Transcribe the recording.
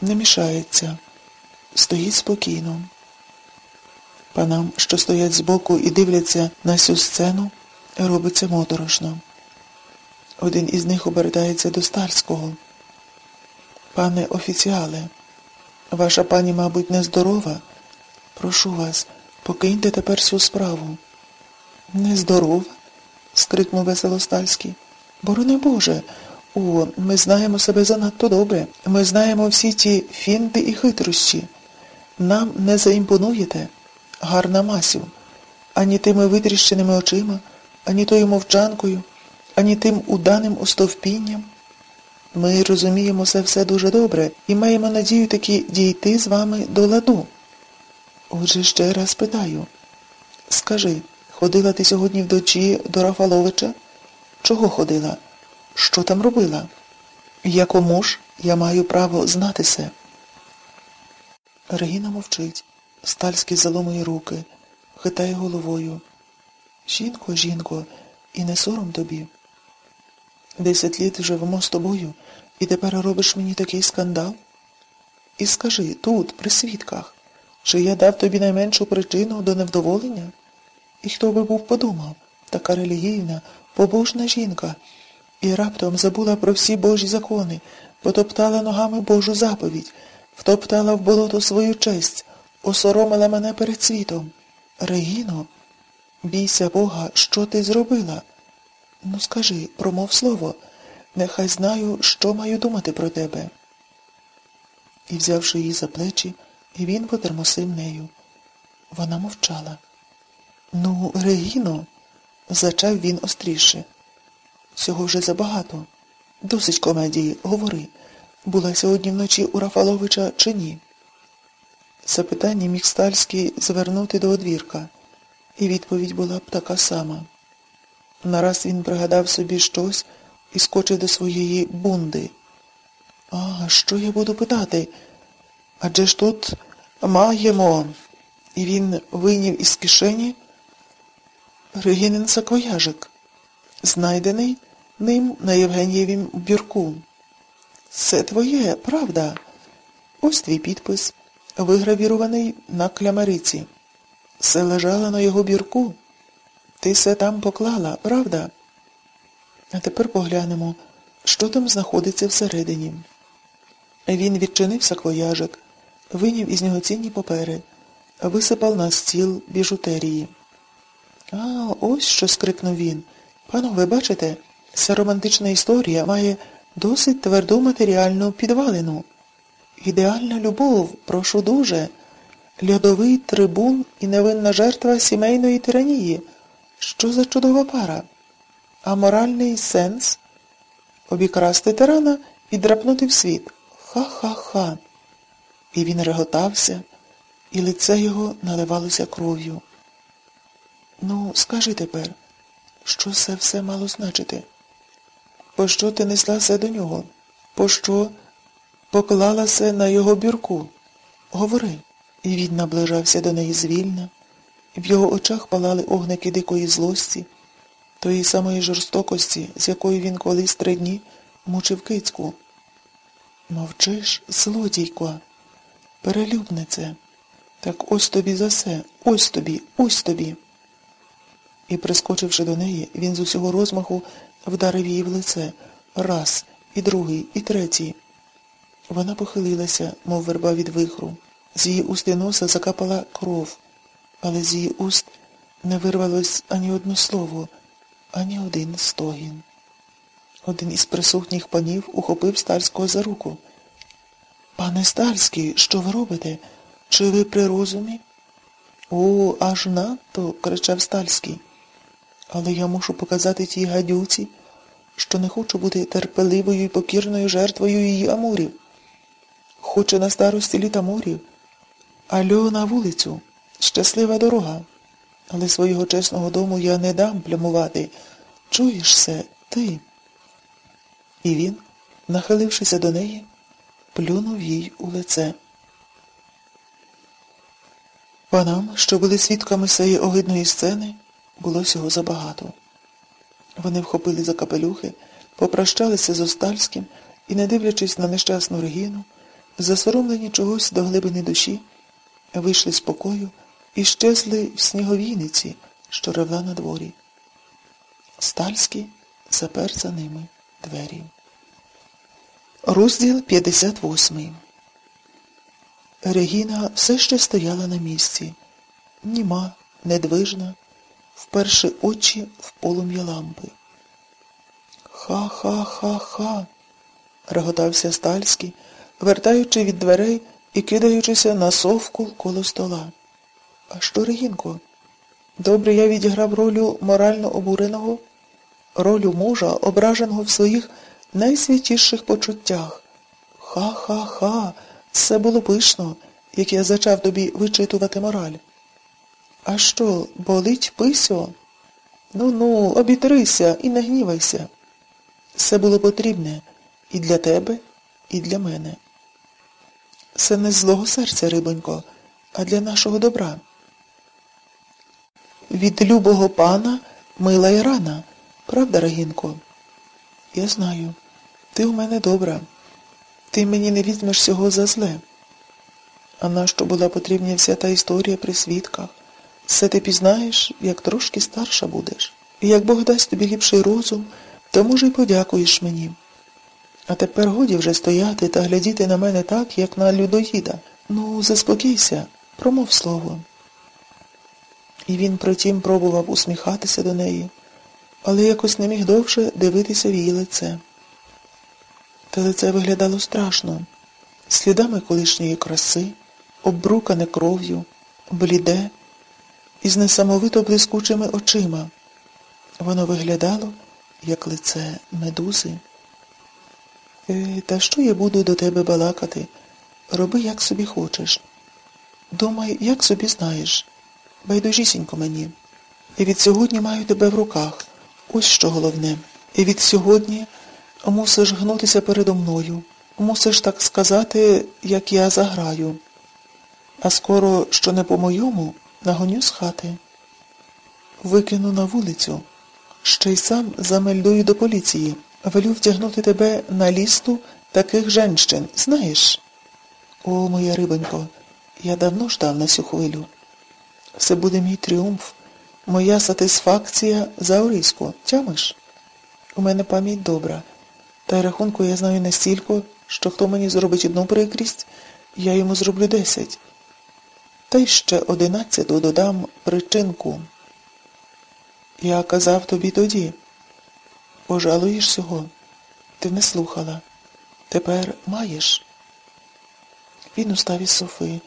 не мішається, стоїть спокійно. Панам, що стоять збоку і дивляться на цю сцену, робиться моторошно. Один із них обертається до Старського. Пане офіціале, ваша пані, мабуть, нездорова. Прошу вас, покиньте тепер цю справу. Нездорова? скрикнув весело Стальський. Борони Боже, о, ми знаємо себе занадто добре. Ми знаємо всі ті фінти і хитрощі. Нам не заімпонуєте, гарна Масю, ані тими витріщеними очима, ані тою мовчанкою, ані тим уданим остовпінням. Ми розуміємо це все дуже добре і маємо надію таки дійти з вами до ладу. Отже, ще раз питаю. Скажи, ходила ти сьогодні вдочі до Рафаловича? Чого ходила? Що там робила? Якому ж я маю право знати це? Регіна мовчить. Стальський заломує руки, хитає головою. Жінко, жінко, і не сором тобі. Десять літ живемо з тобою, і тепер робиш мені такий скандал? І скажи тут, при свідках, чи я дав тобі найменшу причину до невдоволення? І хто би був подумав, така релігійна, побожна жінка, і раптом забула про всі Божі закони, потоптала ногами Божу заповідь, втоптала в болото свою честь, осоромила мене перед світом. Регіно, бійся Бога, що ти зробила? Ну, скажи, промов слово, нехай знаю, що маю думати про тебе. І, взявши її за плечі, він потермосив нею. Вона мовчала. Ну, Регіно, зачав він остріше. Всього вже забагато. Досить комедії, говори, була сьогодні вночі у Рафаловича чи ні? Запитання міг Стальський звернути до одвірка, і відповідь була б така сама. Нараз він пригадав собі щось і скочив до своєї бунди. А, що я буду питати? Адже ж тут маємо. І він вийняв із кишені Регінин саквояжик, знайдений ним на Євгенієвім бюрку. Це твоє, правда? Ось твій підпис, вигравірований на клямариці. Все лежало на його бірку. Ти все там поклала, правда? А тепер поглянемо, що там знаходиться всередині. Він відчинив саквояжик, виняв із нього цінні папери, висипав на стіл біжутерії. А, ось що скрикнув він. Панове, бачите, ця романтична історія має досить тверду матеріальну підвалину. Ідеальна любов, прошу дуже, льодовий трибун і невинна жертва сімейної тиранії. Що за чудова пара? А моральний сенс? Обікрасти тирана і драпнути в світ. Ха-ха-ха. І він реготався, і лице його наливалося кров'ю. Ну, скажи тепер, що це все мало значити? Пощо ти неслася до нього? Пощо поклалася на його бірку? Говори. І він наближався до неї звільно. В його очах палали огники дикої злості, тої самої жорстокості, з якою він колись три дні мучив кицьку. Мовчиш, злодійко, перелюбнице. Так ось тобі за все, ось тобі, ось тобі. І, прискочивши до неї, він з усього розмаху вдарив її в лице раз, і другий, і третій. Вона похилилася, мов верба від вихру. З її уст і носа закапала кров, але з її уст не вирвалось ані одне слово, ані один стогін. Один із присутніх панів ухопив Стальського за руку. Пане Стальський, що ви робите? Чи ви при розумі? О, аж надто, кричав Стальський. Але я мушу показати тій гадюці, що не хочу бути терпеливою і покірною жертвою її амурів. Хочу на старості літа морів. Альо на вулицю. Щаслива дорога. Але свого чесного дому я не дам плямувати. Чуєш це, ти? І він, нахилившися до неї, плюнув їй у лице. Панам, що були свідками цієї огидної сцени, було всього забагато. Вони вхопили за капелюхи, попрощалися з Остальським і, не дивлячись на нещасну Регіну, засоромлені чогось до глибини душі, вийшли з покою і щезли в сніговійниці, що ревла на дворі. Стальський запер за ними двері. Розділ 58 Регіна все ще стояла на місці, німа, недвижна, вперше очі в полум'я лампи. Ха-ха-ха-ха, реготався Стальський, вертаючи від дверей і кидаючися на совку коло стола. А що, Регінко? Добре я відіграв ролю морально обуреного, ролю мужа, ображеного в своїх найсвятіших почуттях. Ха-ха-ха, це було пишно, як я зачав тобі вичитувати мораль. А що, болить письо? Ну-ну, обітрися і не гнівайся. Це було потрібне і для тебе, і для мене. Це не злого серця, рибонько, а для нашого добра. Від любого пана мила й рана, правда, Рагінко? Я знаю, ти у мене добра. Ти мені не візьмеш цього за зле. А нащо була потрібна вся та історія при свідках? Все ти пізнаєш, як трошки старша будеш. І як Бог дасть тобі ліпший розум, то, може, й подякуєш мені. А тепер годі вже стояти та глядіти на мене так, як на людоїда. Ну, заспокійся, промов слово. І він притім пробував усміхатися до неї, але якось не міг довше дивитися в її лице. Те лице виглядало страшно, слідами колишньої краси, оббрукане кров'ю, бліде, із несамовито блискучими очима. Воно виглядало, як лице медузи. Е, Та що я буду до тебе балакати? Роби, як собі хочеш. Думай, як собі знаєш. Байдужісінько мені. І від сьогодні маю тебе в руках. Ось що головне. І від сьогодні мусиш гнутися передо мною. Мусиш так сказати, як я заграю. А скоро, що не по-моєму, нагоню з хати. Викину на вулицю. Ще й сам замельдую до поліції. Велю втягнути тебе на лісту таких женщин, знаєш? О, моя рибонько, я давно ждав на цю хвилю. Це буде мій тріумф, моя сатисфакція за Ориську. Тямиш? У мене пам'ять добра. Та й рахунку я знаю настільки, що хто мені зробить одну прикрість, я йому зроблю десять. Та й ще одинадцяту додам причинку. Я казав тобі тоді. Пожалуєш цього? Ти не слухала. Тепер маєш. Він устав із Софи,